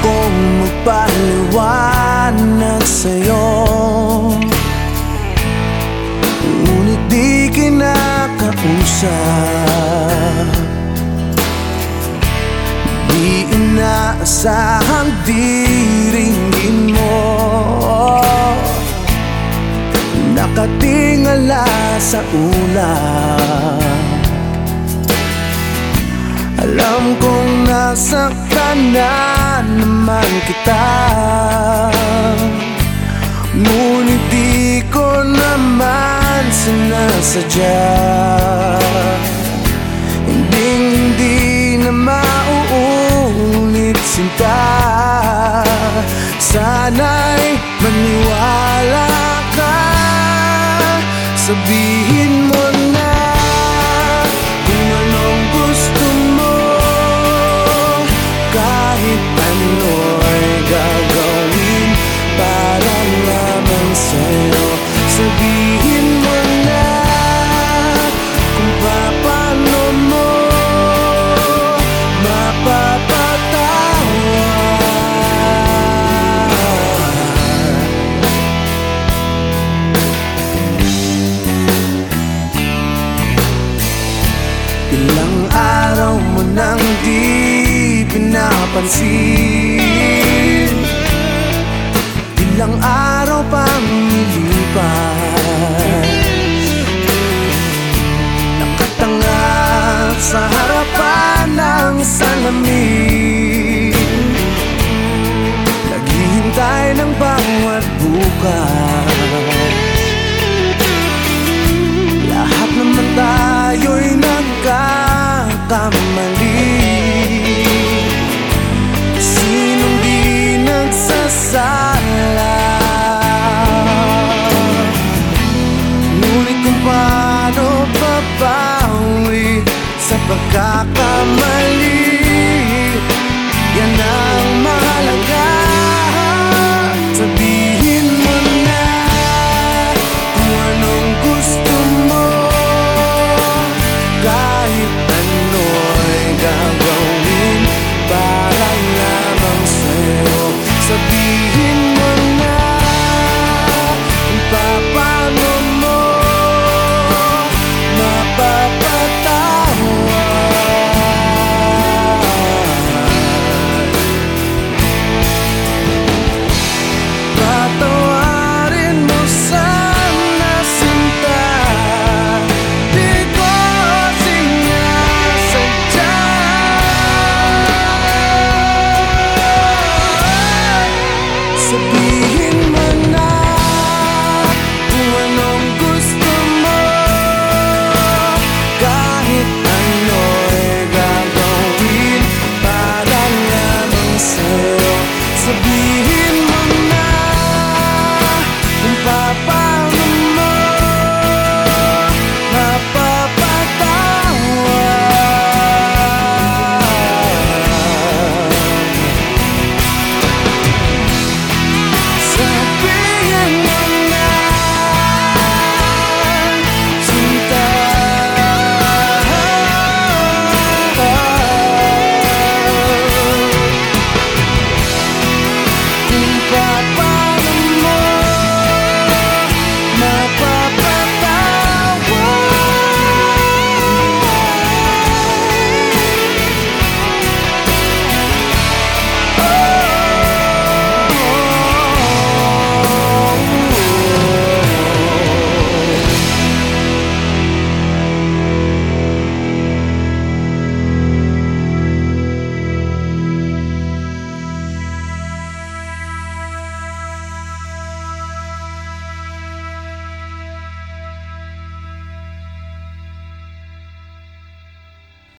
kong magpaliwanag sa'yo. Ngunit di kinakausap. Di inaasahang diringin mo. Nakatingala sa ulan Alam kong nasaktan na naman kita. Ngunit di ko naman sinasadya. Hindi hindi na mauulit sinta. Sana'y maniwala ka. Sabihin mo na pinapansin Ilang araw pang nilipas. Nakatanga sa harapan ng salamin. Naghihintay ng bawat bukas. Lahat naman tayo'y nagkakamali to be